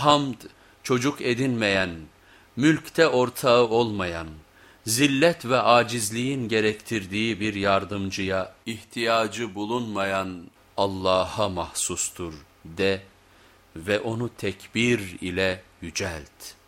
Hamd çocuk edinmeyen, mülkte ortağı olmayan, zillet ve acizliğin gerektirdiği bir yardımcıya ihtiyacı bulunmayan Allah'a mahsustur de ve onu tekbir ile yücelt.''